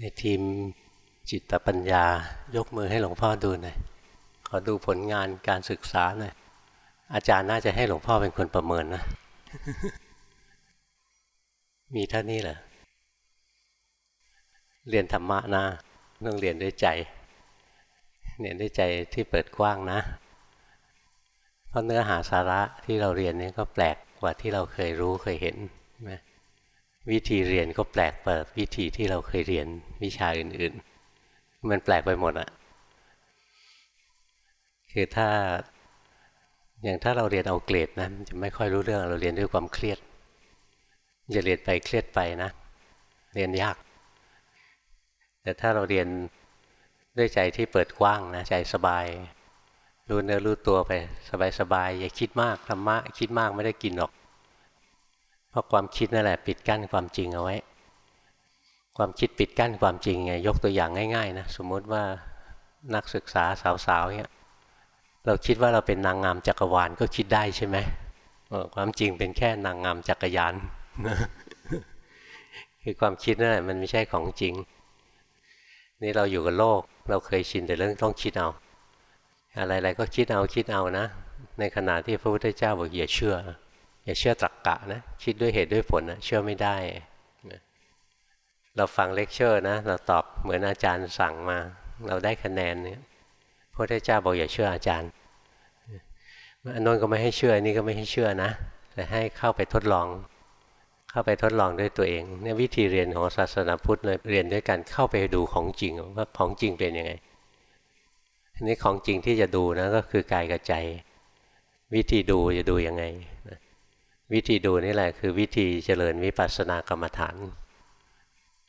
ในทีมจิตปัญญายกมือให้หลวงพ่อดูหน่อยขอดูผลงานการศึกษาหน่อยอาจารย์น่าจะให้หลวงพ่อเป็นคนประเมินนะ มีเท่านี้เหรอเรียนธรรมะนะต้องเรียนด้วยใจ เรียนด้วยใจที่เปิดกว้างนะ เพราะเนื้อหาสาระที่เราเรียนนี่ก็แปลกกว่าที่เราเคยรู้เคยเห็นไหม วิธีเรียนก็แปลกกว่าวิธีที่เราเคยเรียนวิชาอื่น ๆ มันแปลกไปหมดอะคือถ้าอย่างถ้าเราเรียนเอาเกรดนะจะไม่ค่อยรู้เรื่องเราเรียนด้วยความเครียดจะเรียนไปเครียดไปนะ เรียนยาก แต่ถ้าเราเรียนด้วยใจที่เปิดกว้างนะใจสบาย รู้เนื้อรู้ตัวไป สบายๆอย่าคิดมากธรรมะคิดมากไม่ได้กินหรอก เพราะความคิดนั่นแหละปิดกั้นความจริงเอาไว้ ความคิดปิดกั้นความจริงไงยกตัวอย่างง่ายๆนะสมมติว่านักศึกษาสาวๆเนี่ยเราคิดว่าเราเป็นนางงามจักรวาลก็คิดได้ใช่ไหมความจริงเป็นแค่นางงามจักรยานคือความคิดนั่นแหละมันไม่ใช่ของจริง นี่เราอยู่กับโลก เราเคยชินแต่เรื่องต้องคิดเอา อะไรๆก็คิดเอาคิดเอานะ ในขณะที่พระพุทธเจ้าบอกอย่าเชื่อ อย่าเชื่อตรรกกะนะคิดด้วยเหตุด้วยผลนะเชื่อไม่ได้เราฟังเลคเชอร์นะเราตอบเหมือนอาจารย์สั่งมา เราได้คะแนนเนี่ยพระพุทธเจ้าบอกอย่าเชื่ออาจารย์อันนู้นก็ไม่ให้เชื่อนี่ก็ไม่ให้เชื่อนะ แต่ให้เข้าไปทดลอง เข้าไปทดลองด้วยตัวเองเนี่ยวิธีเรียนของศาสนาพุทธเลยเรียนด้วยการเข้าไปดูของจริงว่าของจริงเป็นยังไงอันนี้ของจริงที่จะดูนะก็คือกายกับใจ วิธีดูจะดูยังไง วิธีดูนี่แหละคือวิธีเจริญวิปัสสนากรรมฐาน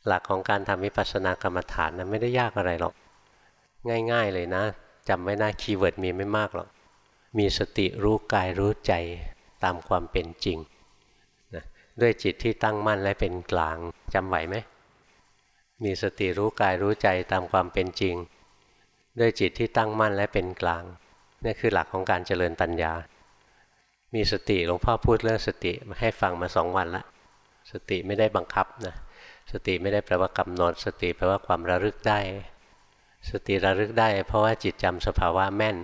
หลักของการทำวิปัสสนากรรมฐานนะไม่ได้ยากอะไรหรอก ง่าย ๆ เลยนะจำไว้นะ keyword มีไม่มากหรอก มีสติรู้กายรู้ใจตามความเป็นจริงนะด้วยจิตที่ตั้งมั่นและเป็นกลางจำไหวไหมมีสติรู้กายรู้ใจตามความเป็นจริง ด้วยจิตที่ตั้งมั่นและเป็นกลางนี่คือหลักของการเจริญปัญญา มีสติหลวงพ่อพูดเรื่องสติมาให้ฟังมาสองวันละสติไม่ได้บังคับนะสติไม่ได้แปลว่ากำหนด สติแปลว่าความระลึกได้ สติระลึกได้ เพราะว่าจิตจำสภาวะแม่น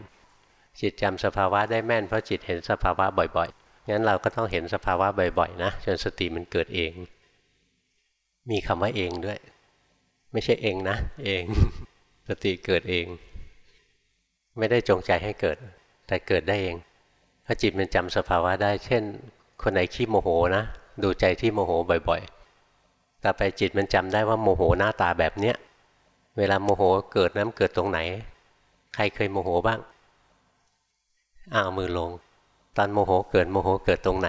จิตจำสภาวะได้แม่น เพราะจิตเห็นสภาวะบ่อยๆงั้นเราก็ต้องเห็นสภาวะบ่อยๆนะจนสติมันเกิดเอง มีคำว่าเองด้วย ไม่ใช่เองนะ เอง สติเกิดเอง ไม่ได้จงใจให้เกิด แต่เกิดได้เอง ถ้าจิตมันจำสภาวะได้ เช่น คนไหนขี้โมโหนะดูใจที่โมโหบ่อยๆต่อไปจิตมันจำได้ว่าโมโหหน้าตาแบบเนี้ยเวลาโมโหเกิดน้ำเกิดตรงไหน ใครเคยโมโหบ้างอ้าวมือลง ตอนโมโหเกิดโมโหเกิดตรงไหน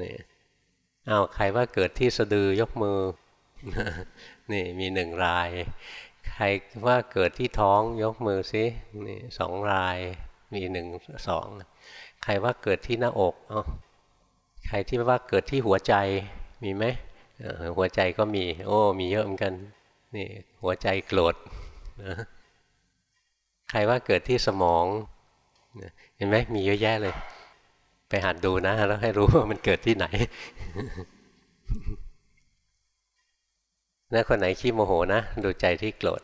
นี่อ้าวใครว่าเกิดที่สะดือยกมือ นี่มีหนึ่งราย ใครว่าเกิดที่ท้องยกมือสินี่สองราย มีหนึ่งสองใครว่าเกิดที่หน้าอกอ๋อใครที่ว่าเกิดที่หัวใจมีไหมหัวใจก็มี โอ้ มีเยอะเหมือนกันนี่หัวใจโกรธนะใครว่าเกิดที่สมองเห็นไหมมีเยอะแยะเลย ไปหัดดูนะ แล้วให้รู้ว่ามันเกิดที่ไหนนะคนไหนขี้โมโหนะ ดูใจที่โกรธ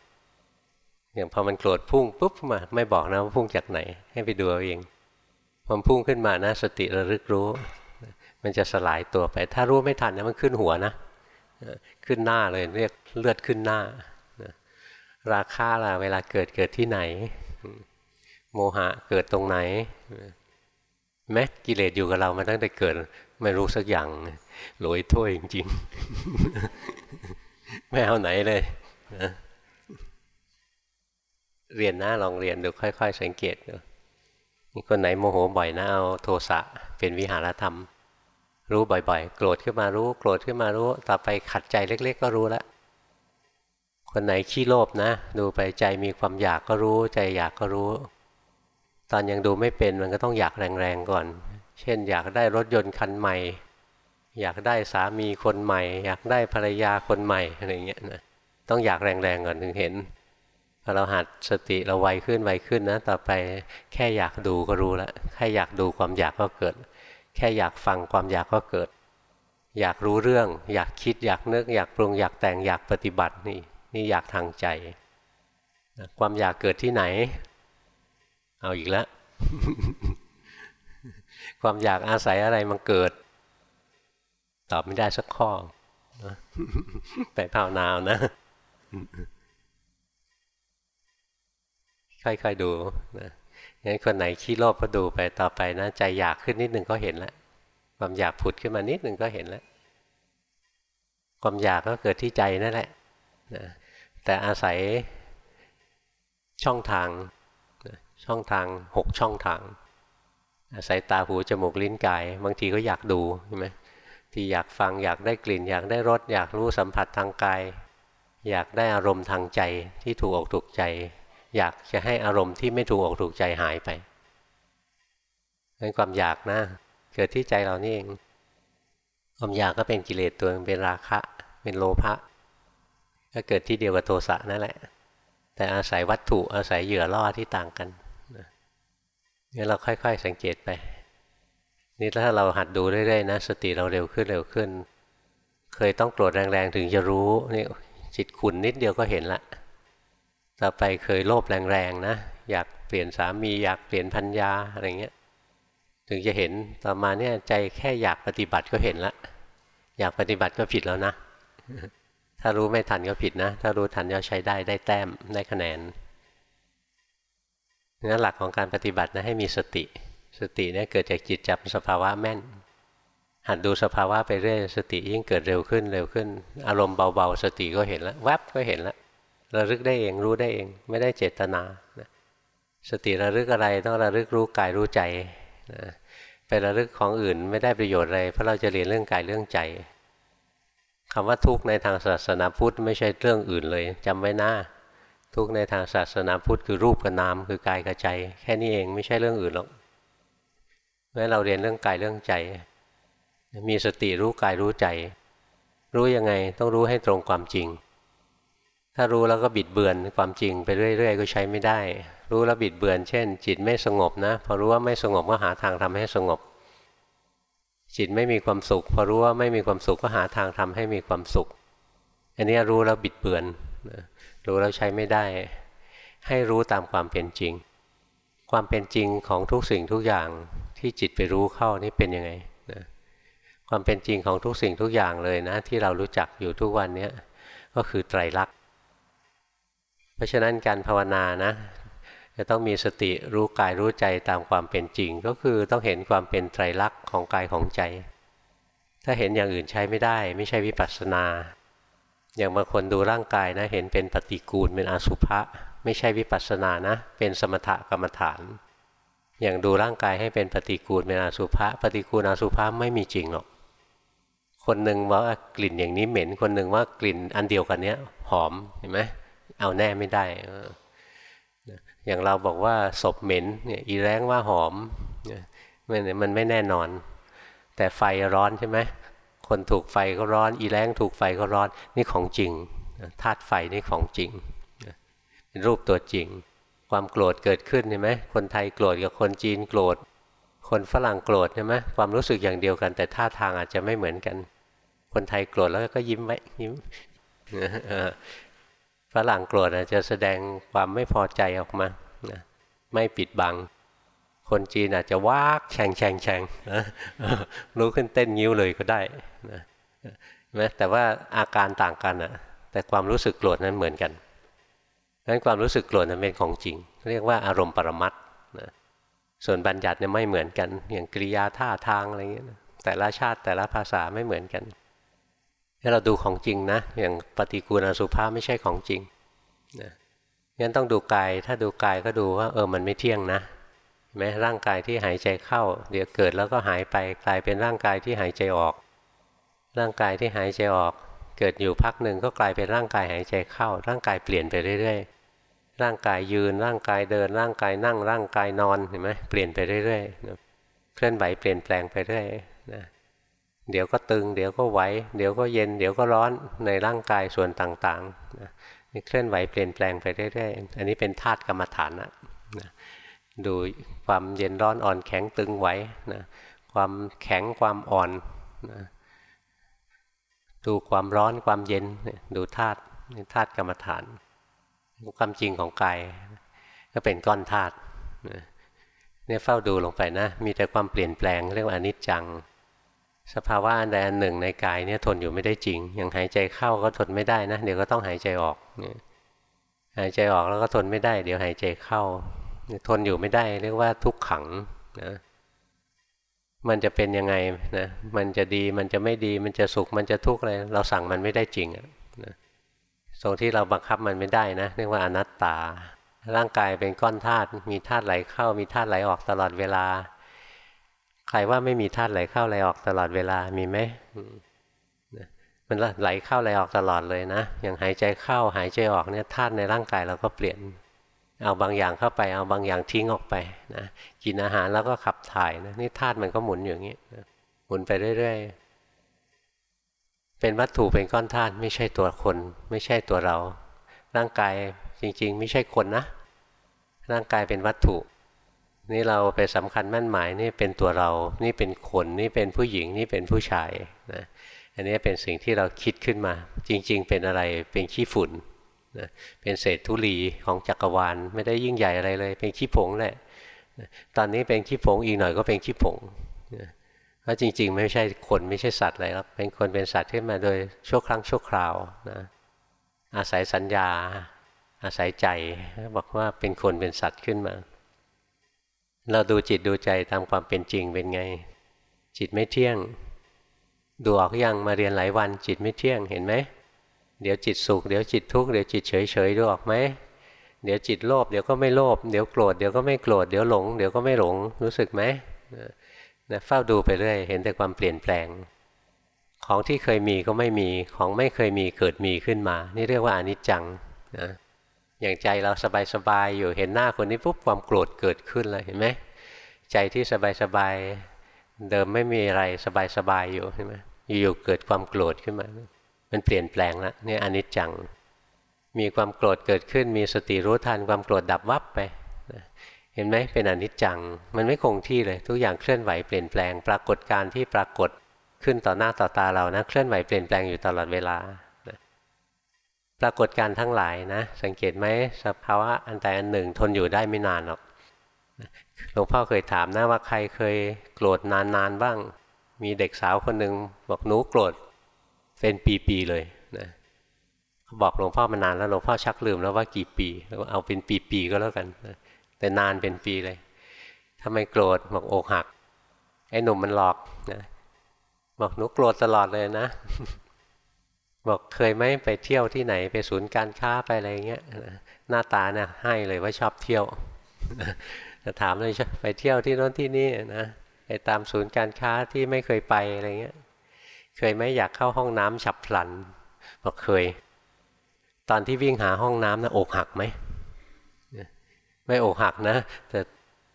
อย่างพอมันโกรธพุ่งปุ๊บมาไม่บอกนะว่าพุ่งจากไหน ให้ไปดูเอาเองพอพุ่งขึ้นมานะสติระลึกรู้ มันจะสลายตัวไป ถ้ารู้ไม่ทันนะมันขึ้นหัวนะขึ้นหน้าเลยเรียกเลือดขึ้นหน้า ราคาล่ะเวลาเกิดเกิดที่ไหน โมหะเกิดตรงไหนแม้กิเลสอยู่กับเรามาตั้งแต่เกิดไม่รู้สักอย่างหลอยถ้วยจริงๆ ไม่เอาไหนเลย เรียนนะลองเรียนดูค่อย ๆ สังเกตดูคนไหนโมโหบ่อยนะเอาโทสะเป็นวิหารธรรม รู้บ่อย ๆ โกรธขึ้นมารู้ โกรธขึ้นมารู้ ต่อไปขัดใจเล็ก ๆ ก็รู้ล้วคนไหนขี้โลภนะ ดูไปใจมีความอยากก็รู้ ใจอยากก็รู้ ตอนยังดูไม่เป็นมันก็ต้องอยากแรงๆก่อน เช่น อยากได้รถยนต์คันใหม่ อยากได้สามีคนใหม่ อยากได้ภรรยาคนใหม่อะไรเงี้ยนะต้องอยากแรงๆก่อนถึงเห็น พอเราหัดสติเราไวขึ้นไวขึ้นนะต่อไปแค่อยากดูก็รู้แล้วแค่อยากดูความอยากก็เกิด แค่อยากฟังความอยากก็เกิด อยากรู้เรื่อง อยากคิดอยากนึก อยากปรุงอยากแต่งอยากปฏิบัตินี่นี่อยากทางใจความอยากเกิดที่ไหน เอาอีกแล้วความอยากอาศัยอะไรมันเกิด ตอบไม่ได้สักข้อไปภาวนาวนะ ค่อยๆดูนะงั้นคนไหนขี้โลภก็ดูไปต่อไปนะ ใจอยากขึ้นนิดหนึ่งก็เห็นแล้วความอยากผุดขึ้นมานิดหนึ่งก็เห็นแล้วความอยากก็เกิดที่ใจนั่นแหละนะแต่อาศัยช่องทางช่องทางหกช่องทาง อาศัยตาหูจมูกลิ้นกาย บางทีก็อยากดูใช่ไหมที่อยากฟังอยากได้กลิ่น อยากได้รสอยากรู้สัมผัสทางกาย อยากได้อารมณ์ทางใจที่ถูกอกถูกใจ อยากจะให้อารมณ์ที่ไม่ถูกอกถูกใจหายไปนั่นความอยากนะเกิดที่ใจเรานี่เองความอยากก็เป็นกิเลสตัวนึงเป็นราคะ เป็นโลภะก็เกิดที่เดียวกับโทสะนั่นแหละ แต่อาศัยวัตถุอาศัยเหยื่อล่อที่ต่างกันนี่เราค่อย ๆ สังเกตไป นี่ถ้าเราหัดดูเรื่อยๆนะสติเราเร็วขึ้นเร็วขึ้น เคยต้องโกรธแรงๆถึงจะรู้นี่จิตขุนนิดเดียวก็เห็นละ ต่อไปเคยโลภแรงๆนะ อยากเปลี่ยนสามีอยากเปลี่ยนพัญญาอะไรเงี้ยถึงจะเห็นต่อมาเนี่ยใจแค่อยากปฏิบัติก็เห็นละ อยากปฏิบัติก็ผิดแล้วนะ ถ้ารู้ไม่ทันก็ผิดนะ ถ้ารู้ทันก็ใช้ได้ได้แต้มได้คะแนนนั่นหลักของการปฏิบัตินะให้มีสติ สติเนี่ยเกิดจากจิตจับสภาวะแม่น หัดดูสภาวะไปเรื่อยสติยิ่งเกิดเร็วขึ้นเร็วขึ้น อารมณ์เบาๆ สติก็เห็นแล้วแวบก็เห็นแล้ว ระลึกได้เองรู้ได้เอง ไม่ได้เจตนาสติระลึกอะไรต้องระลึกรู้กายรู้ใจนะไประลึกของอื่นไม่ได้ประโยชน์อะไรเพราะเราจะเรียนเรื่องกายเรื่องใจคำว่าทุกข์ในทางศาสนาพุทธไม่ใช่เรื่องอื่นเลยจำไว้นะทุกข์ในทางศาสนาพุทธคือรูปกับนามคือกายกับใจ แค่นี้เองไม่ใช่เรื่องอื่นหรอกเมื่อเราเรียนเรื่องกายเรื่องใจ มีสติรู้กายรู้ใจ รู้ยังไงต้องรู้ให้ตรงความจริง ถ้ารู้แล้วก็บิดเบือนความจริงไปเรื่อยๆ ก็ใช้ไม่ได้ รู้แล้วบิดเบือน เช่น จิตไม่สงบนะ พอรู้ว่าไม่สงบก็หาทางทำให้สงบ จิตไม่มีความสุข พอรู้ว่าไม่มีความสุขก็หาทางทำให้มีความสุข อันนี้รู้แล้วบิดเบือน รู้แล้วใช้ไม่ได้ ให้รู้ตามความเป็นจริง ความเป็นจริงของทุกสิ่งทุกอย่างที่จิตไปรู้เข้านี่เป็นยังไงนะความเป็นจริงของทุกสิ่งทุกอย่างเลยนะ ที่เรารู้จักอยู่ทุกวันนี้ก็คือไตรลักษณ์ เพราะฉะนั้นการภาวนานะจะต้องมีสติรู้กายรู้ใจตามความเป็นจริง ก็คือต้องเห็นความเป็นไตรลักษณ์ของกายของใจ ถ้าเห็นอย่างอื่นใช้ไม่ได้ ไม่ใช่วิปัสสนา อย่างบางคนดูร่างกายนะ เห็นเป็นปฏิกูลเป็นอสุภะไม่ใช่วิปัสสนานะ เป็นสมถกรรมฐาน อย่างดูร่างกายให้เป็นปฏิกูลเป็นอสุภะปฏิกูลอสุภะไม่มีจริงหรอกคนหนึ่งว่ากลิ่นอย่างนี้เหม็น คนหนึ่งว่ากลิ่นอันเดียวกันเนี้ยหอมเห็นไหม เอาแน่ไม่ได้อย่างเราบอกว่าศพเหม็นเนี่ยอีแรงว่าหอมมันมันไม่แน่นอน แต่ไฟร้อนใช่ไหมคนถูกไฟก็ร้อน อีแรงถูกไฟก็ร้อนนี่ของจริงธาตุไฟนี่ของจริงเป็นรูปตัวจริง ความโกรธเกิดขึ้นใช่ไหมคนไทยโกรธกับคนจีนโกรธ คนฝรั่งโกรธใช่ไหมความรู้สึกอย่างเดียวกัน แต่ท่าทางอาจจะไม่เหมือนกัน คนไทยโกรธแล้วก็ยิ้มไว้ยิ้ม ฝรั่งโกรธจะแสดงความไม่พอใจออกมาไม่ปิดบัง คนจีนอาจจะวากแฉงแฉงแฉงรู้ขึ้นเต้นยิ้วเลยก็ได้นะแต่ว่าอาการต่างกันอะแต่ความรู้สึกโกรธนั้นเหมือนกันนั้นความรู้สึกโกรธนั้นเป็นของจริง เรียกว่าอารมณ์ปรมัตนะส่วนบัญญัติเนี่ยไม่เหมือนกัน อย่างกริยาท่าทางอะไรเงี้ยแต่ละชาติแต่ละภาษาไม่เหมือนกัน ถ้าเราดูของจริงนะ อย่างปฏิกูลอสุภาพไม่ใช่ของจริงนะงั้นต้องดูกาย ถ้าดูกายก็ดูว่าเออมันไม่เที่ยงนะแม้ร่างกายที่หายใจเข้า เดี๋ยวเกิดแล้วก็หายไปกลายเป็นร่างกายที่หายใจออก ร่างกายที่หายใจออก เกิดอยู่พักหนึ่งก็กลายเป็นร่างกายหายใจเข้า ร่างกายเปลี่ยนไปเรื่อยๆ ร่างกายยืนร่างกายเดิน ร่างกายนั่งร่างกายนอนเห็นไหมเปลี่ยนไปเรื่อยๆเคลื่อนไหวเปลี่ยนแปลงไปเรื่อย เดี๋ยวก็ตึง เดี๋ยวก็ไหวเดี๋ยวก็เย็น เดี๋ยวก็ร้อนในร่างกายส่วนต่างๆนะนี่เคลื่อนไหวเปลี่ยนแปลงไปเรื่อยๆอันนี้เป็นธาตุกรรมฐานนะนะดูความเย็นร้อนอ่อนแข็งตึงไหวนะความแข็งความอ่อนนะดูความร้อนความเย็นดูธาตุธาตุกรรมฐานความจริงของกายก็เป็นก้อนธาตุเนี่ยเฝ้าดูลงไปนะ มีแต่ความเปลี่ยนแปลงเรียกว่าอนิจจัง สภาวะอันใดอันหนึ่งในกายเนี่ยทนอยู่ไม่ได้จริง อย่างหายใจเข้าก็ทนไม่ได้นะ เดี๋ยวก็ต้องหายใจออกหายใจออกแล้วก็ทนไม่ได้ เดี๋ยวหายใจเข้า ทนอยู่ไม่ได้ เรียกว่าทุกขังนะมันจะเป็นยังไงนะมันจะดีมันจะไม่ดีมันจะสุขมันจะทุกข์อะไรเราสั่งมันไม่ได้จริงนะตรงที่เราบังคับมันไม่ได้นะเรียกว่าอนัตตา ร่างกายเป็นก้อนธาตุมีธาตุไหลเข้ามีธาตุไหลออกตลอดเวลา ใครว่าไม่มีธาตุไหลเข้าไหลออกตลอดเวลามีไหมมันไหลเข้าไหลออกตลอดเลยนะอย่างหายใจเข้าหายใจออกเนี่ยธาตุในร่างกายเราก็เปลี่ยน เอาบางอย่างเข้าไปเอาบางอย่างทิ้งออกไปนะกินอาหารแล้วก็ขับถ่ายนะนี่ธาตุมันก็หมุนอย่างนี้นะหมุนไปเรื่อยๆ เป็นวัตถุเป็นก้อนธาตุไม่ใช่ตัวคน ไม่ใช่ตัวเรา ร่างกายจริงๆ ไม่ใช่คนนะ ร่างกายเป็นวัตถุ นี่เราไปสำคัญมั่นหมายนี่เป็นตัวเรา นี่เป็นคนนี่เป็นผู้หญิงนี่เป็นผู้ชายนะอันนี้เป็นสิ่งที่เราคิดขึ้นมา จริง ๆ เป็นอะไรเป็นขี้ฝุ่นนะเป็นเศษธุลีของจักรวาลไม่ได้ยิ่งใหญ่อะไรเลย เป็นขี้ผงแหละตอนนี้เป็นขี้ผงอีกหน่อยก็เป็นขี้ผงเพราะจริง ๆ ไม่ใช่คนไม่ใช่สัตว์อะไรหรอกเป็นคนเป็นสัตว์ขึ้นมาโดยชั่วครั้งชั่วคราวนะอาศัยสัญญา อาศัยใจบอกว่าเป็นคนเป็นสัตว์ขึ้นมา เราดูจิตดูใจตามความเป็นจริงเป็นไง จิตไม่เที่ยง ดูออกยังมาเรียนหลายวัน จิตไม่เที่ยงเห็นไหมเดี๋ยวจิตสุขเดี๋ยวจิตทุกข์เดี๋ยวจิตเฉยเฉยดูออกไหมเดี๋ยวจิตโลภเดี๋ยวก็ไม่โลภเดี๋ยวโกรธเดี๋ยวก็ไม่โกรธเดี๋ยวหลงเดี๋ยวก็ไม่หลงรู้สึกไหมนะเฝ้าดูไปเรื่อยเห็นแต่ความเปลี่ยนแปลง ของที่เคยมีก็ไม่มีของไม่เคยมีเกิดมีขึ้นมา นี่เรียกว่าอนิจจังนะ อย่างใจเราสบายๆอยู่เห็นหน้าคนนี้ปุ๊บความโกรธเกิดขึ้นเลยเห็นไหมใจที่สบายๆเดิมไม่มีอะไรสบายๆอยู่ใช่ไหมอยู่ๆเกิดความโกรธขึ้นมา มันเปลี่ยนแปลงล้วนี่อนิจจัง มีความโกรธเกิดขึ้น มีสติรู้ทันความโกรธดับวับไปเห็นไหมเป็นอนิจจัง มันไม่คงที่เลย ทุกอย่างเคลื่อนไหวเปลี่ยนแปลง ปรากฏการที่ปรากฏขึ้นต่อหน้าต่อตาเรานะเคลื่อนไหวเปลี่ยนแปลงอยู่ตลอดเวลา ปรากฏการทั้งหลายนะ สังเกตไหมสภาวะอันใดอันหนึ่ง ทนอยู่ได้ไม่นานหรอกหลวงพ่อเคยถามนะว่าใครเคยโกรธนานๆบ้าง มีเด็กสาวคนหนึ่งบอกหนูโกรธเป็นปีๆเลยนะเขาบอกหลวงพ่อมานานแล้วหลวงพ่อชักลืมแล้วว่ากี่ปีแล้วเอาเป็นปีๆก็แล้วกันนะแต่นานเป็นปีเลยทำไมโกรธบอกอกหัก ไอ้หนุ่มมันหลอกนะบอกหนูโกรธตลอดเลยนะ บอกเคยไหมไปเที่ยวที่ไหนไปศูนย์การค้าไปอะไรเงี้ยหน้าตาเนี่ยให้เลยว่าชอบเที่ยวจะถามเลยไปเที่ยวที่โน้นที่นี่นะไปตามศูนย์การค้าที่ไม่เคยไปอะไรเงี้ย เคยไหมอยากเข้าห้องน้ำฉับพลัน บอกเคย ตอนที่วิ่งหาห้องน้ำนะอกหักไหมไม่อกหักนะแต่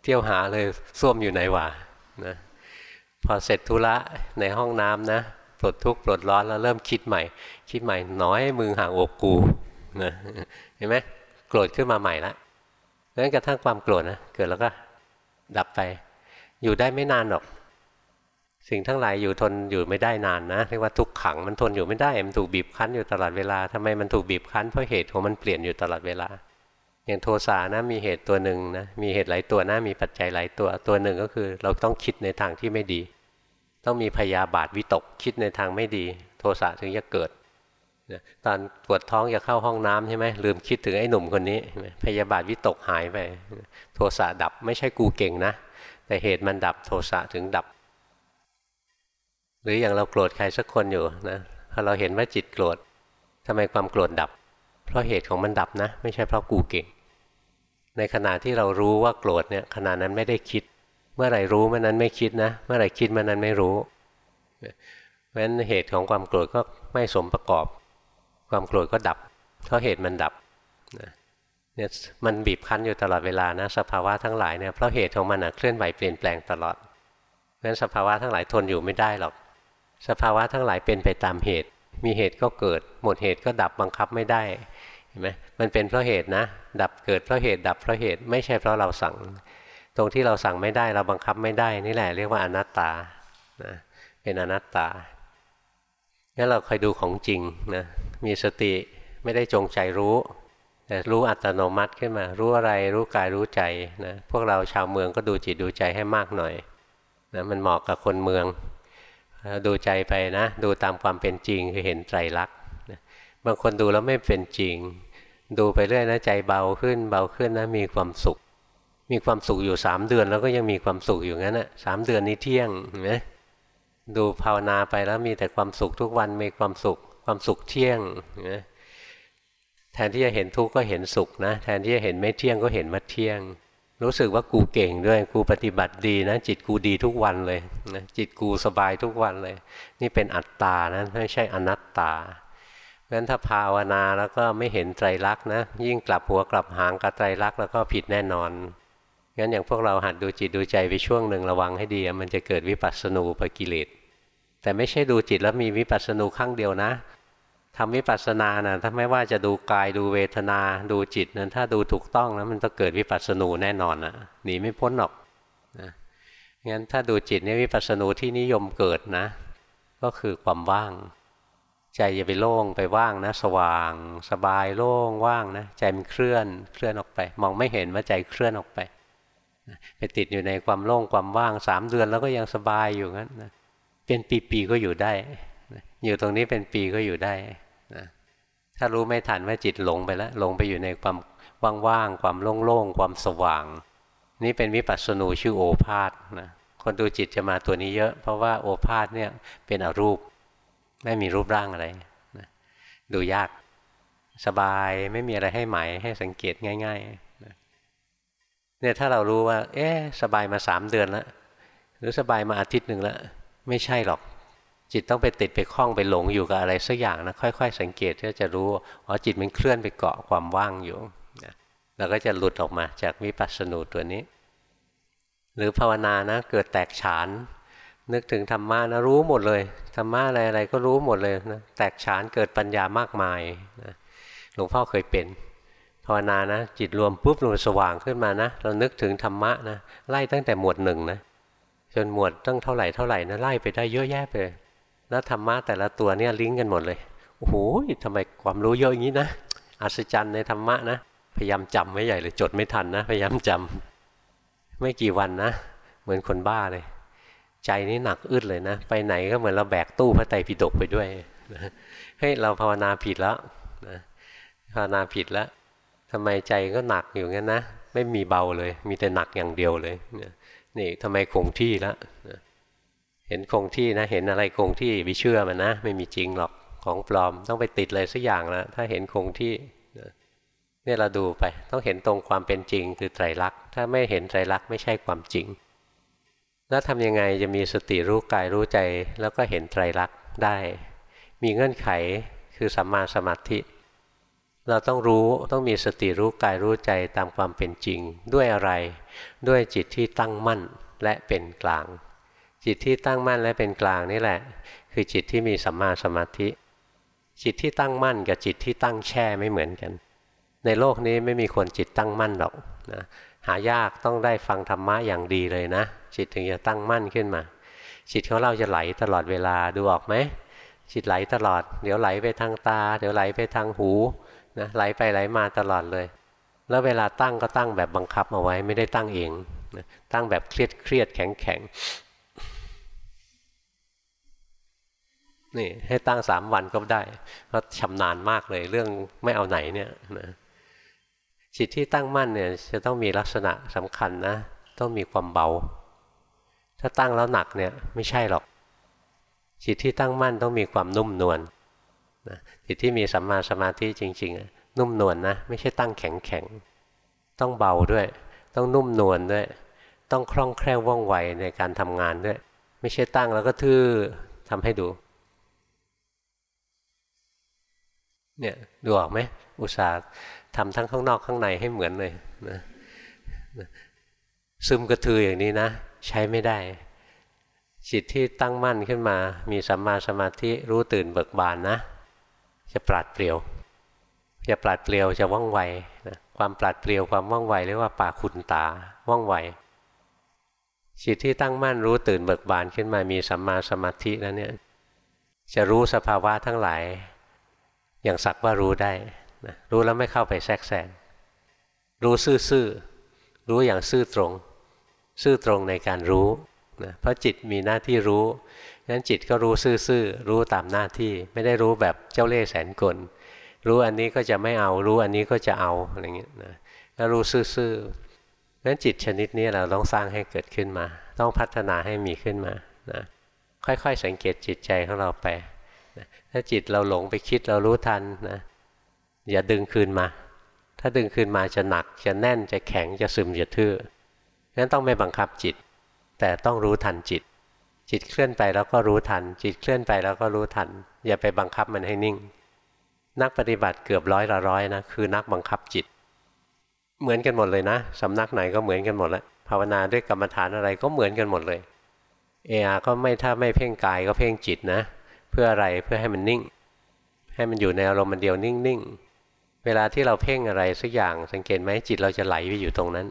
เที่ยวหาเลยส้วมอยู่ไหนวะนะพอเสร็จธุระในห้องน้ำนะ ปลดทุกข์ปลดร้อนแล้วเริ่มคิดใหม่ คิดใหม่น้อยมือห่างอกกูนะเห็นไหมโกรธขึ้นมาใหม่ละนั้นกระทั่งความโกรธนะเกิดแล้วก็ดับไป อยู่ได้ไม่นานหรอก สิ่งทั้งหลายอยู่ทนอยู่ไม่ได้นานนะเรียกว่าทุกขังมันทนอยู่ไม่ได้มันถูกบีบคั้นอยู่ตลอดเวลาทำไมมันถูกบีบคั้นเพราะเหตุของมันเปลี่ยนอยู่ตลอดเวลา อย่างโทสะนะมีเหตุตัวหนึ่งนะมีเหตุหลายตัวนะมีปัจจัยหลายตัวตัวหนึ่งก็คือ เราต้องคิดในทางที่ไม่ดี ต้องมีพยาบาทวิตกคิดในทางไม่ดี โทสะถึงจะเกิดตอนปวดท้องจะเข้าห้องน้ำใช่ไหมลืมคิดถึงไอ้หนุ่มคนนี้ พยาบาทวิตกหายไป โทสะดับไม่ใช่กูเก่งนะ แต่เหตุมันดับโทสะถึงดับ หรืออย่างเราโกรธใครสักคนอยู่นะพอเราเห็นว่าจิตโกรธทำไมความโกรธดับ เพราะเหตุของมันดับนะ ไม่ใช่เพราะกูเก่ง ในขณะที่เรารู้ว่าโกรธเนี่ยขณะนั้นไม่ได้คิด เมื่อไหร่รู้เมื่อนั้นไม่คิดนะ เมื่อไหร่คิดเมื่อนั้นไม่รู้เพราะฉะนั้นเหตุของความโกรธก็ไม่สมประกอบ ความโกรธก็ดับเพราะเหตุมันดับเนี่ยมันบีบคั้นอยู่ตลอดเวลานะสภาวะทั้งหลายเนี่ยเพราะเหตุของมันเคลื่อนไหวเปลี่ยนแปลงตลอดเพราะฉะนั้นสภาวะทั้งหลายทนอยู่ไม่ได้หรอก สภาวะทั้งหลายเป็นไปตามเหตุ มีเหตุก็เกิด หมดเหตุก็ดับบังคับไม่ได้เห็นไหมมันเป็นเพราะเหตุนะ ดับเกิดเพราะเหตุดับเพราะเหตุไม่ใช่เพราะเราสั่ง ตรงที่เราสั่งไม่ได้เราบังคับไม่ได้นี่แหละเรียกว่าอนัตตานะเป็นอนัตตางั้นเราคอยดูของจริงนะมีสติไม่ได้จงใจรู้ แต่รู้อัตโนมัติขึ้นมา รู้อะไรรู้กายรู้ใจนะพวกเราชาวเมืองก็ดูจิตดูใจให้มากหน่อยนะมันเหมาะกับคนเมือง ดูใจไปนะ ดูตามความเป็นจริงคือเห็นไตรลักษณ์บางคนดูแล้วไม่เป็นจริง ดูไปเรื่อยนะใจเบาขึ้นเบาขึ้นนะมีความสุข มีความสุขอยู่สามเดือน แล้วก็ยังมีความสุขอยู่งั้นนะสามเดือนนี้เที่ยงเห็นไหมดูภาวนาไปแล้วมีแต่ความสุขทุกวันมีความสุข ความสุขเที่ยงนแทนที่จะเห็นทุกข์ก็เห็นสุขนะ แทนที่จะเห็นไม่เที่ยงก็เห็นมาเที่ยง รู้สึกว่ากูเก่งด้วยกูปฏิบัติดีนะ จิตกูดีทุกวันเลยนะจิตกูสบายทุกวันเลย นี่เป็นอัตตานะไม่ใช่อนัตตางั้นถ้าภาวนาแล้วก็ไม่เห็นไตรลักษณ์นะยิ่งกลับหัวกลับหางกับไตรลักษณ์แล้วก็ผิดแน่นอน งั้นอย่างพวกเราหัดดูจิตดูใจไปช่วงหนึ่งระวังให้ดี มันจะเกิดวิปัสสนูปกิเลสแต่ไม่ใช่ดูจิตแล้วมีวิปัสสนูข้างเดียวนะทำวิปัสสนานะถ้าไม่ว่าจะดูกายดูเวทนาดูจิตนั้นถ้าดูถูกต้องแล้วมันต้องเกิดวิปัสสนูแน่นอนนะหนีไม่พ้นหรอกนะงั้นถ้าดูจิตเนี่ยวิปัสสนูที่นิยมเกิดนะ ก็คือความว่าง ใจจะไปโล่งไปว่างนะ สว่าง สบายโล่งว่างนะ ใจมันเคลื่อนเคลื่อนออกไป มองไม่เห็นว่าใจเคลื่อนออกไป ไปติดอยู่ในความโล่งความว่างสามเดือนแล้วก็ยังสบายอยู่งั้นนะเป็นปีๆก็อยู่ได้ อยู่ตรงนี้เป็นปีก็อยู่ได้นะถ้ารู้ไม่ทันว่าจิตหลงไปแล้วหลงไปอยู่ในความว่างๆความโล่งๆความสว่าง นี่เป็นวิปัสสนูชื่อโอภาษนะคนดูจิตจะมาตัวนี้เยอะ เพราะว่าโอภาษเนี่ยเป็นอรูป ไม่มีรูปร่างอะไรนะดูยากสบายไม่มีอะไรให้หมายให้สังเกตง่าย ๆ เนี่ยถ้าเรารู้ว่า เอ๊สบายมาสามเดือนแล้วหรือสบายมาอาทิตย์หนึ่งแล้วไม่ใช่หรอก จิตต้องไปติดไปคล้องไปหลงอยู่กับอะไรสักอย่างนะค่อย ๆ สังเกตก็จะรู้อ๋อจิตมันเคลื่อนไปเกาะความว่างอยู่เราก็จะหลุดออกมาจากวิปัสสนูตัวนี้ หรือภาวนานะเกิดแตกฉาน นึกถึงธรรมะนะรู้หมดเลยธรรมะอะไรอะไรก็รู้หมดเลยนะแตกฉานเกิดปัญญามากมายนะหลวงพ่อเคยเป็น ภาวนานะจิตรวมปุ๊บรวมสว่างขึ้นมานะ เรานึกถึงธรรมะนะไล่ตั้งแต่หมวดหนึ่งนะจนหมวดตั้งเท่าไหร่เท่าไหร่นะไล่ไปได้เยอะแยะไปแล้วธรรมะแต่ละตัวเนี่ยลิงก์กันหมดเลยโอ้โหทำไมความรู้เยอะอย่างนี้นะอัศจรรย์ในธรรมะนะพยายามจำไม่ใหญ่เลยจดไม่ทันนะพยายามจำไม่กี่วันนะเหมือนคนบ้าเลย ใจนี่หนักอึดเลยนะ ไปไหนก็เหมือนเราแบกตู้พระไตรปิฎกไปด้วยเฮ้ยเราภาวนาผิดแล้วนะภาวนาผิดแล้ว ทำไมใจก็หนักอยู่งั้นนะไม่มีเบาเลย มีแต่หนักอย่างเดียวเลยนี่ทำไมคงที่ล้วเห็นคงที่นะ เห็นอะไรคงที่ไปเชื่อมันนะ ไม่มีจริงหรอกของปลอมต้องไปติดเลยสักอย่างแล้วถ้าเห็นคงที่เนี่ยเราดูไป ต้องเห็นตรงความเป็นจริงคือไตรลักษณ์ถ้าไม่เห็นไตรลักษณ์ไม่ใช่ความจริง แล้วทำยังไงจะมีสติรู้กายรู้ใจ แล้วก็เห็นไตรลักษณ์ได้ มีเงื่อนไขคือสัมมาสมาธิ เราต้องรู้ต้องมีสติรู้กายรู้ใจตามความเป็นจริง ด้วยอะไร ด้วยจิตที่ตั้งมั่นและเป็นกลาง จิตที่ตั้งมั่นและเป็นกลางนี่แหละ คือจิตที่มีสัมมาสมาธิ จิตที่ตั้งมั่นกับจิตที่ตั้งแช่ไม่เหมือนกัน ในโลกนี้ไม่มีคนจิตตั้งมั่นหรอกนะหายากต้องได้ฟังธรรมะอย่างดีเลยนะ จิตถึงจะตั้งมั่นขึ้นมา จิตของเราจะไหลตลอดเวลาดูออกไหมจิตไหลตลอด เดี๋ยวไหลไปทางตา เดี๋ยวไหลไปทางหู นะไหลไปไหลมาตลอดเลย แล้วเวลาตั้งก็ตั้งแบบบังคับเอาไว้ไม่ได้ตั้งเองนะตั้งแบบเครียดเครียดแข็งแข็งนี่ให้ตั้งสามวันก็ได้เพราะชำนาญมากเลยเรื่องไม่เอาไหนเนี่ยนะจิตที่ตั้งมั่นเนี่ยจะต้องมีลักษณะสำคัญนะ ต้องมีความเบา ถ้าตั้งแล้วหนักเนี่ยไม่ใช่หรอก จิตที่ตั้งมั่นต้องมีความนุ่มนวล นะจิตที่มีสัมมาสมาธิจริงๆ นุ่มนวลนนะ ไม่ใช่ตั้งแข็งแข็งต้องเบาด้วย ต้องนุ่มนวลด้วย ต้องคล่องแคล่วว่องไวในการทำงานด้วย ไม่ใช่ตั้งแล้วก็ทื่อทำให้ดู เนี่ยดูออกไหมอุตส่าห์ทำทั้งข้างนอกข้างในให้เหมือนเลยนะซึมกระทืออย่างนี้นะ ใช้ไม่ได้ จิตที่ตั้งมั่นขึ้นมา มีสัมมาสมาธิรู้ตื่นเบิกบานนะ จะปราดเปรียว จะปราดเปรียวจะว่องไวนะความปราดเปรียวความว่องไวเรียกว่าป่าขุนตาว่องไวจิตที่ตั้งมั่นรู้ตื่นเบิกบานขึ้นมามีสัมมาสมาธิแล้วเนี่ยจะรู้สภาวะทั้งหลาย อย่างสักว่ารู้ได้นะรู้แล้วไม่เข้าไปแทรกแซงรู้ซื่อๆรู้อย่างซื่อตรง ซื่อตรงในการรู้ นะเพราะจิตมีหน้าที่รู้งั้นจิตก็รู้ซื่อๆรู้ตามหน้าที่ไม่ได้รู้แบบเจ้าเล่ห์แสนกล รู้อันนี้ก็จะไม่เอา รู้อันนี้ก็จะเอาอะไรเงี้ยนะก็รู้ซื่อๆงั้นจิตชนิดนี้เราต้องสร้างให้เกิดขึ้นมา ต้องพัฒนาให้มีขึ้นมานะค่อยๆสังเกตจิตใจของเราไปนะถ้าจิตเราหลงไปคิดเรารู้ทันนะอย่าดึงคืนมา ถ้าดึงคืนมาจะหนักจะแน่นจะแข็งจะซึมจะทื่องั้นต้องไม่บังคับจิต แต่ต้องรู้ทันจิต จิตเคลื่อนไปแล้วก็รู้ทัน จิตเคลื่อนไปแล้วก็รู้ทัน อย่าไปบังคับมันให้นิ่ง นักปฏิบัติเกือบร้อยละร้อยนะคือนักบังคับจิต เหมือนกันหมดเลยนะสำนักไหนก็เหมือนกันหมดแล้วภาวนาด้วยกรรมฐานอะไรก็เหมือนกันหมดเลยเออาก็ไม่ถ้าไม่เพ่งกายก็เพ่งจิตนะ เพื่ออะไรเพื่อให้มันนิ่ง ให้มันอยู่ในอารมณ์มันเดียวนิ่งๆเวลาที่เราเพ่งอะไรสักอย่างสังเกตไหมจิตเราจะไหลไปอยู่ตรงนั้น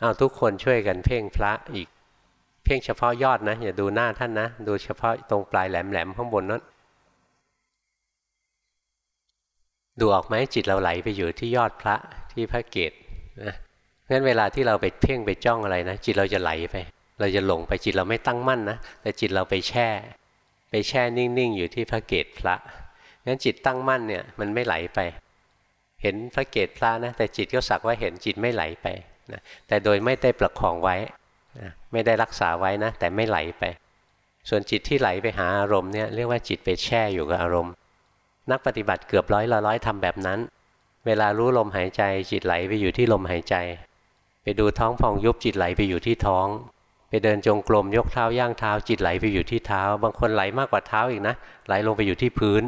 เอาทุกคนช่วยกันเพ่งพระอีก เพ่งเฉพาะยอดนะอย่าดูหน้าท่านนะ ดูเฉพาะตรงปลายแหลมๆข้างบนนั้นดูออกไหมจิตเราไหลไปอยู่ที่ยอดพระที่พระเกศนะงั้นเวลาที่เราไปเพ่งไปจ้องอะไรนะ จิตเราจะไหลไป เราจะหลงไปจิตเราไม่ตั้งมั่นนะแต่จิตเราไปแช่ ไปแช่นิ่งๆอยู่ที่พระเกศพระงั้นจิตตั้งมั่นเนี่ยมันไม่ไหลไป เห็นพระเกศพระนะแต่จิตก็สักว่าเห็นจิตไม่ไหลไปนะแต่โดยไม่ได้ประคองไว้ ไม่ได้รักษาไว้นะ แต่ไม่ไหลไป ส่วนจิตที่ไหลไปหาอารมณ์เนี่ยเรียกว่าจิตไปแช่อยู่กับอารมณ์ นักปฏิบัติเกือบร้อยละร้อยทำแบบนั้น เวลารู้ลมหายใจ จิตไหลไปอยู่ที่ลมหายใจ ไปดูท้องพองยุบจิตไหลไปอยู่ที่ท้อง ไปเดินจงกรมยกเท้าย่างเท้า จิตไหลไปอยู่ที่เท้า บางคนไหลมากกว่าเท้าอีกนะ ไหลลงไปอยู่ที่พื้น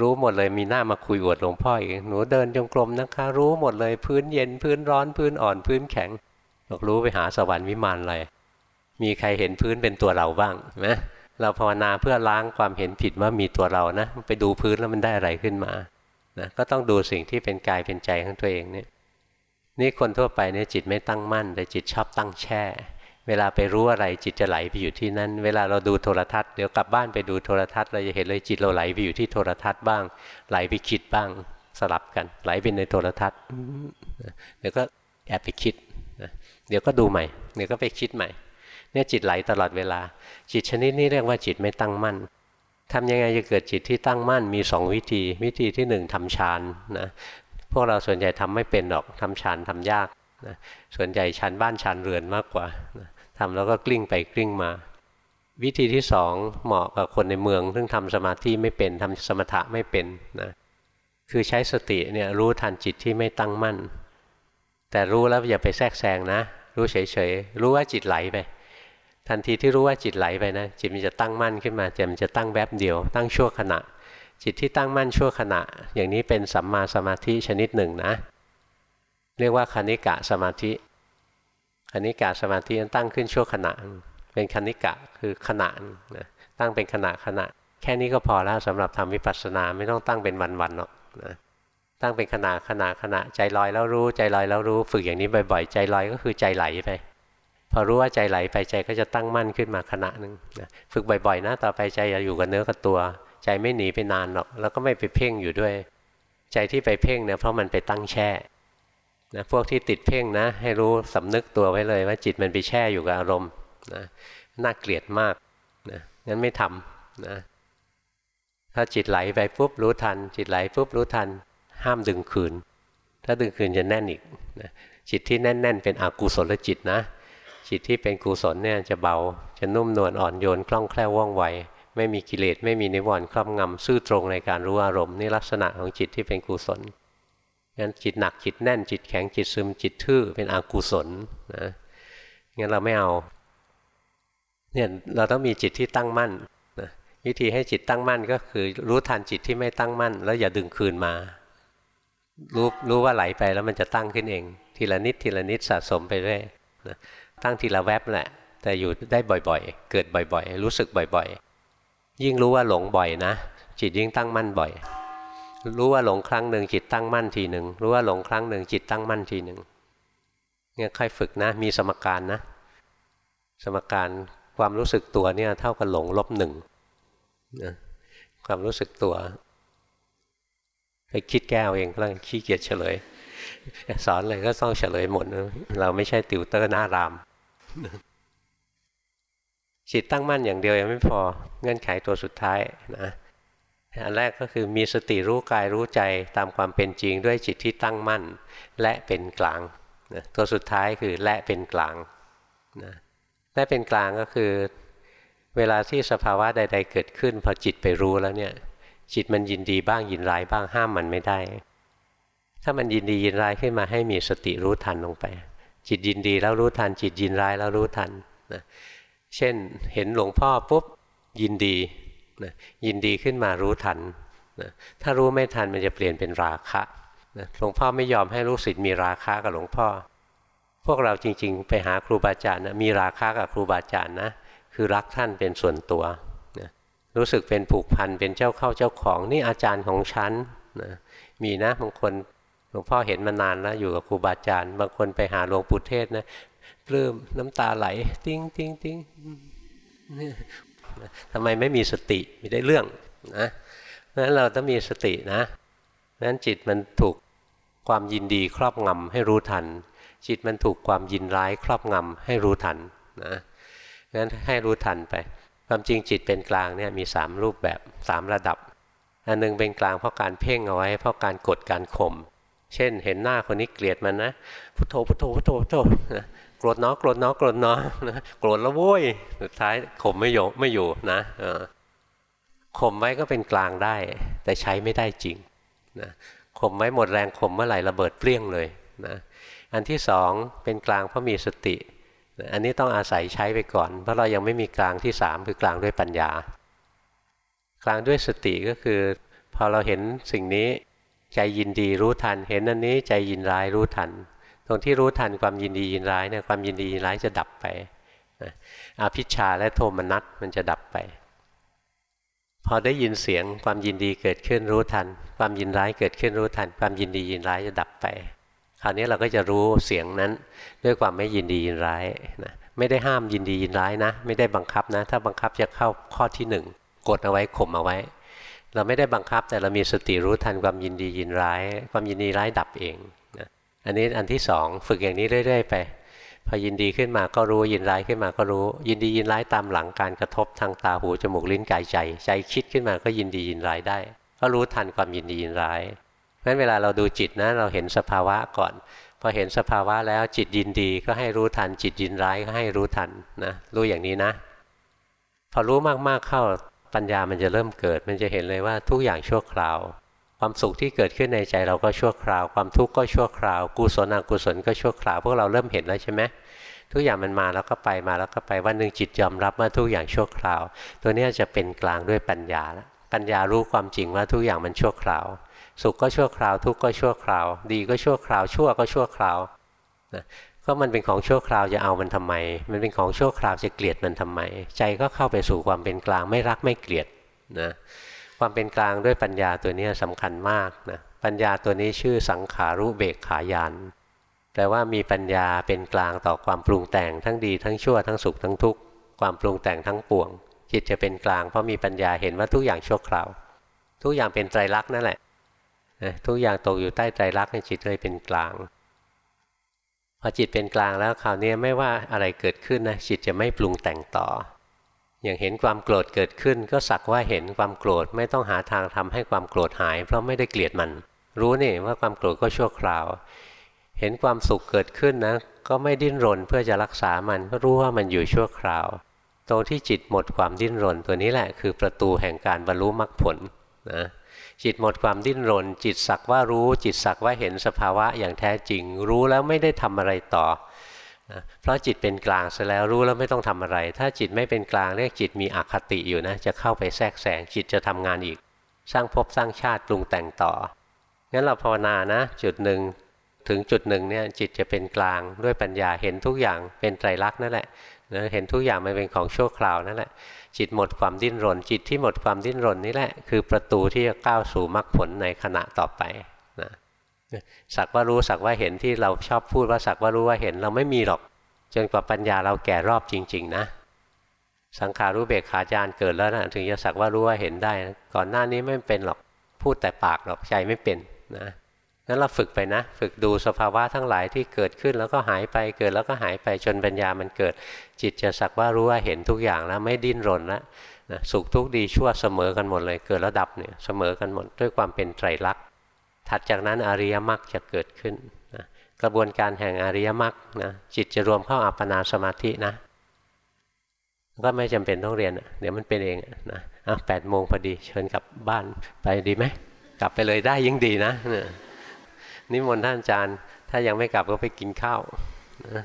รู้หมดเลยมีหน้ามาคุยอวดหลวงพ่ออีกหนูเดินจงกรมนะคะ รู้หมดเลยพื้นเย็นพื้นร้อนพื้นอ่อนพื้นแข็ง บอกรู้ไปหาสวรรค์วิมานเลยมีใครเห็นพื้นเป็นตัวเราบ้างไหมเราภาวนาเพื่อล้างความเห็นผิดว่ามีตัวเรานะ ไปดูพื้นแล้วมันได้อะไรขึ้นมานะก็ต้องดูสิ่งที่เป็นกายเป็นใจของตัวเองเนี่ยนี่คนทั่วไปเนี่ยจิตไม่ตั้งมั่น แต่จิตชอบตั้งแช่ เวลาไปรู้อะไรจิตจะไหลไปอยู่ที่นั่น เวลาเราดูโทรทัศน์เดี๋ยวกลับบ้านไปดูโทรทัศน์เราจะเห็นเลยจิตเราไหลไปอยู่ที่โทรทัศน์บ้าง ไหลไปคิดบ้างสลับกัน ไหลไปในโทรทัศน์เดี๋ยวก็แอบไปคิด เดี๋ยวก็ดูใหม่ เดี๋ยวก็ไปคิดใหม่ เนี่ยจิตไหลตลอดเวลา จิตชนิดนี้เรียกว่าจิตไม่ตั้งมั่นทำยังไงจะเกิดจิตที่ตั้งมั่นมีสองวิธี วิธีที่หนึ่งทำฌานนะพวกเราส่วนใหญ่ทำไม่เป็นหรอกทำฌานทำยากนะส่วนใหญ่ชั้นบ้านชั้นเรือนมากกว่านะทำแล้วก็กลิ้งไปกลิ้งมา วิธีที่สองเหมาะกับคนในเมือง ซึ่งทำสมาธิไม่เป็นทำสมถะไม่เป็นนะคือใช้สติเนี่ยรู้ทันจิตที่ไม่ตั้งมั่น แต่รู้แล้วอย่าไปแทรกแซงนะ รู้เฉยๆ รู้ว่าจิตไหลไป ทันทีที่รู้ว่าจิตไหลไปนะ จิตมันจะตั้งมั่นขึ้นมาจิตมันจะตั้งแวบเดียว ตั้งชั่วขณะ จิตที่ตั้งมั่นชั่วขณะ อย่างนี้เป็นสัมมาสมาธิชนิดหนึ่งนะ เรียกว่าคณิกะสมาธิคณิกะสมาธินั้นตั้งขึ้นชั่วขณะ เป็นคณิกะคือขณะนะตั้งเป็นขณะขณะ แค่นี้ก็พอแล้วสำหรับทำวิปัสสนาไม่ต้องตั้งเป็นวันๆหรอกนะ ตั้งเป็นขณะขณะขณะใจลอยแล้วรู้ใจลอยแล้วรู้ฝึกอย่างนี้บ่อยๆ ใจลอยก็คือใจไหลไป พอรู้ว่าใจไหลไปใจก็จะตั้งมั่นขึ้นมาขณะหนึ่งนะฝึกบ่อยๆนะต่อไปใจจะอยู่กับเนื้อกับตัว ใจไม่หนีไปนานหรอก แล้วก็ไม่ไปเพ่งอยู่ด้วย ใจที่ไปเพ่งเนี่ยเพราะมันไปตั้งแช่นะพวกที่ติดเพ่งนะ ให้รู้สำนึกตัวไว้เลยว่าจิตมันไปแช่อยู่กับอารมณ์นะน่าเกลียดมากนะงั้นไม่ทำนะถ้าจิตไหลไปปุ๊บรู้ทัน จิตไหลปุ๊บรู้ทัน ห้ามดึงคืน ถ้าดึงคืนจะแน่นอีกนะจิตที่แน่น ๆ เป็นอกุศลจิตนะ จิตที่เป็นกุศลเนี่ยจะเบา จะนุ่มนวลอ่อนโยนคล่องแคล่วว่องไว ไม่มีกิเลสไม่มีนิวรณ์ครอบงำซื่อตรงในการรู้อารมณ์นี่ลักษณะของจิตที่เป็นกุศลงั้นจิตหนักจิตแน่นจิตแข็งจิตซึมจิตทื่อเป็นอกุศลนะงั้นเราไม่เอาเนี่ยเราต้องมีจิตที่ตั้งมั่นนะวิธีให้จิตตั้งมั่นก็คือรู้ทันจิตที่ไม่ตั้งมั่น แล้วอย่าดึงคืนมา รู้รู้ว่าไหลไปแล้วมันจะตั้งขึ้นเอง ทีละนิดทีละนิดสะสมไปเรื่อยนะตั้งทีละแวบแหละ แต่อยู่ได้บ่อยๆ เกิดบ่อยๆ รู้สึกบ่อยๆ ยิ่งรู้ว่าหลงบ่อยนะ จิตยิ่งตั้งมั่นบ่อย รู้ว่าหลงครั้งหนึ่งจิตตั้งมั่นทีหนึ่งรู้ว่าหลงครั้งหนึ่งจิตตั้งมั่นทีหนึ่งเนี่ยค่อยฝึกนะ มีสมการนะ สมการความรู้สึกตัวเนี่ยเท่ากับหลงลบหนึ่งนะความรู้สึกตัว ไปคิดแก้วเองแล้วขี้เกียจเฉลย สอนเลยก็ต้องเฉลยหมดเราไม่ใช่ติวเตอร์หน้ารามจิตตั้งมั่นอย่างเดียวยังไม่พอเงื่อนไขตัวสุดท้ายนะอันแรกก็คือมีสติรู้กายรู้ใจตามความเป็นจริงด้วยจิตที่ตั้งมั่น และเป็นกลางนะตัวสุดท้ายคือและเป็นกลางนะและเป็นกลางก็คือ เวลาที่สภาวะใด ๆ เกิดขึ้น พอจิตไปรู้แล้วเนี่ย จิตมันยินดีบ้างยินร้ายบ้างห้ามมันไม่ได้ ถ้ามันยินดียินร้ายขึ้นมาให้มีสติรู้ทันลงไป จิตยินดีแล้วรู้ทัน จิตยินร้ายแล้วรู้ทันนะเช่นเห็นหลวงพ่อปุ๊บยินดีนะยินดีขึ้นมารู้ทันนะถ้ารู้ไม่ทันมันจะเปลี่ยนเป็นราคะนะหลวงพ่อไม่ยอมให้ลูกศิษย์มีราคะกับหลวงพ่อ พวกเราจริง ๆ ไปหาครูบาอาจารย์นะมีราคะกับครูบาอาจารย์นะคือรักท่านเป็นส่วนตัว รู้สึกเป็นผูกพันเป็นเจ้าเข้าเจ้าของ นี่อาจารย์ของฉันนะมีนะบางคนหลวงพ่อเห็นมานานแล้วอยู่กับครูบาอาจารย์ บางคนไปหาหลวงปู่เทศนะปลื้มน้ำตาไหล ติ้งติ้งติ้งทำไมไม่มีสติไม่ได้เรื่องนะเพราะฉะนั้นเราต้องมีสตินะเพราะฉะนั้นจิตมันถูกความยินดีครอบงำให้รู้ทัน จิตมันถูกความยินร้ายครอบงำให้รู้ทันนะงั้นให้รู้ทันไป ความจริงจิตเป็นกลางเนี่ยมีสามรูปแบบสามระดับ อันนึงเป็นกลางเพราะการเพ่งเอาไว้ เพราะการกดการข่ม เช่น เห็นหน้าคนนี้เกลียดมันนะ พุทโธพุทโธพุทโธพุทโธโกรธเนาะโกรธเนาะโกรธเนาะโกรธแล้วโว้ยสุดท้ายข่มไม่อยู่ไม่อยู่นะข่มไว้ก็เป็นกลางได้ แต่ใช้ไม่ได้จริงนะข่มไว้หมดแรงข่มเมื่อไหร่ระเบิดเปรี้ยงเลยนะอันที่สองเป็นกลางเพราะมีสติ อันนี้ต้องอาศัยใช้ไปก่อน เพราะเรายังไม่มีกลางที่สามคือกลางด้วยปัญญา กลางด้วยสติก็คือ พอเราเห็นสิ่งนี้ใจยินดีรู้ทัน เห็นอันนี้ใจยินร้ายรู้ทัน ตรงที่รู้ทันความยินดียินร้ายเนี่ยความยินดียินร้ายจะดับไปอาพิชชาและโทมนัสมันจะดับไป พอได้ยินเสียงความยินดีเกิดขึ้นรู้ทัน ความยินร้ายเกิดขึ้นรู้ทัน ความยินดียินร้ายจะดับไป คราวนี้เราก็จะรู้เสียงนั้นด้วยความไม่ยินดียินร้ายนะไม่ได้ห้ามยินดียินร้ายนะ ไม่ได้บังคับนะ ถ้าบังคับจะเข้าข้อที่หนึ่งกดเอาไว้ข่มเอาไว้ เราไม่ได้บังคับแต่เรามีสติรู้ทันความยินดียินร้าย ความยินดีร้ายดับเองนะอันนี้อันที่สองฝึกอย่างนี้เรื่อยๆไปพอยินดีขึ้นมาก็รู้ยินร้ายขึ้นมาก็รู้ ยินดียินร้ายตามหลังการกระทบทางตาหูจมูกลิ้นกายใจ ใจคิดขึ้นมาก็ยินดียินร้ายได้ ก็รู้ทันความยินดียินร้าย นั้นเวลาเราดูจิตนะเราเห็นสภาวะก่อนพอเห็นสภาวะแล้วจิตยินดีก็ให้รู้ทัน จิตยินร้ายก็ให้รู้ทันนะรู้อย่างนี้นะ พอรู้มากๆเข้าปัญญามันจะเริ่มเกิด มันจะเห็นเลยว่าทุกอย่างชั่วคราว ความสุขที่เกิดขึ้นในใจเราก็ชั่วคราว ความทุกข์ก็ชั่วคราวกุศลอกุศลก็ชั่วคราวพวกเราเริ่มเห็นแล้วใช่ไหมทุกอย่างมันมาแล้วก็ไปมาแล้วก็ไปวันหนึ่งจิตยอมรับว่าทุกอย่างชั่วคราว ตัวนี้จะเป็นกลางด้วยปัญญาแล้วปัญญารู้ความจริงว่าทุกอย่างมันชั่วคราว สุขก็ชั่วคราว ทุกข์ก็ชั่วคราว ดีก็ชั่วคราว ชั่วก็ชั่วคราวนะก็มันเป็นของชั่วคราวจะเอามันทำไม มันเป็นของชั่วคราวจะเกลียดมันทำไม ใจก็เข้าไปสู่ความเป็นกลางไม่รักไม่เกลียดนะความเป็นกลางด้วยปัญญาตัวนี้สำคัญมากนะปัญญาตัวนี้ชื่อสังขารุเบกขายานแปลว่ามีปัญญาเป็นกลางต่อความปรุงแต่งทั้งดีทั้งชั่วทั้งสุขทั้งทุกข์ความปรุงแต่งทั้งปวง จิตจะเป็นกลางเพราะมีปัญญาเห็นว่าทุกอย่างชั่วคราว ทุกอย่างเป็นไตรลักษณ์นั่นแหละ ทุกอย่างตกอยู่ใต้ไตรลักษณ์จิตเลยเป็นกลาง พอจิตเป็นกลางแล้วคราวนี้ไม่ว่าอะไรเกิดขึ้นนะจิตจะไม่ปรุงแต่งต่อ อย่างเห็นความโกรธเกิดขึ้น ก็สักว่าเห็นความโกรธไม่ต้องหาทางทำให้ความโกรธหาย เพราะไม่ได้เกลียดมัน รู้นี่ว่าความโกรธก็ชั่วคราว เห็นความสุขเกิดขึ้นนะก็ไม่ดิ้นรนเพื่อจะรักษามันก็รู้ว่ามันอยู่ชั่วคราว ตรงที่จิตหมดความดิ้นรนตัวนี้แหละ คือประตูแห่งการบรรลุมรรคผลนะ จิตหมดความดิ้นรน จิตสักว่ารู้ จิตสักว่าเห็นสภาวะอย่างแท้จริง รู้แล้วไม่ได้ทำอะไรต่อเพราะจิตเป็นกลางเสร็จแล้วรู้แล้วไม่ต้องทำอะไร ถ้าจิตไม่เป็นกลางเรียกจิตมีอคติอยู่นะจะเข้าไปแทรกแซงจิตจะทำงานอีก สร้างภพสร้างชาติปรุงแต่งต่องั้นเราภาวนานะ จุดหนึ่งถึงจุดหนึ่งเนี่ยจิตจะเป็นกลางด้วยปัญญาเห็นทุกอย่างเป็นไตรลักษณ์นั่นแหละนะเห็นทุกอย่างมันเป็นของชั่วคราวนั่นแหละ จิตหมดความดิ้นรน จิตที่หมดความดิ้นรนนี่แหละ คือประตูที่จะก้าวสู่มรรคผลในขณะต่อไปนะสักว่ารู้สักว่าเห็นที่เราชอบพูดว่าสักว่ารู้ว่าเห็นเราไม่มีหรอก จนกว่าปัญญาเราแก่รอบจริง ๆ นะ สังขารู้เบกขาจารเกิดแล้วนะถึงจะสักว่ารู้ว่าเห็นได้ ก่อนหน้านี้ไม่เป็นหรอกพูดแต่ปากหรอกใจไม่เป็นนะั้นเราฝึกไปนะ ฝึกดูสภาวะทั้งหลายที่เกิดขึ้นแล้วก็หายไปเกิดแล้วก็หายไปจนปัญญามันเกิด จิตจะสักว่ารู้ว่าเห็นทุกอย่างแล้วไม่ดิ้นรนแล้วนะสุขทุกข์ดีชั่วเสมอกันหมดเลย เกิดแล้วดับเนี่ยเสมอกันหมดด้วยความเป็นไตรลักษณ์ถัดจากนั้นอริยมรรคจะเกิดขึ้นนะกระบวนการแห่งอริยมรรคนะจิตจะรวมเข้าอัปปนาสมาธินะก็ไม่จำเป็นต้องเรียนเดี๋ยวมันเป็นเองนะอะแปดโมงพอดีเชิญกลับบ้านไปดีไหมกลับไปเลยได้ยิ่งดีนะ นิมนต์ท่านอาจารย์ ถ้ายังไม่กลับก็ไปกินข้าวนะ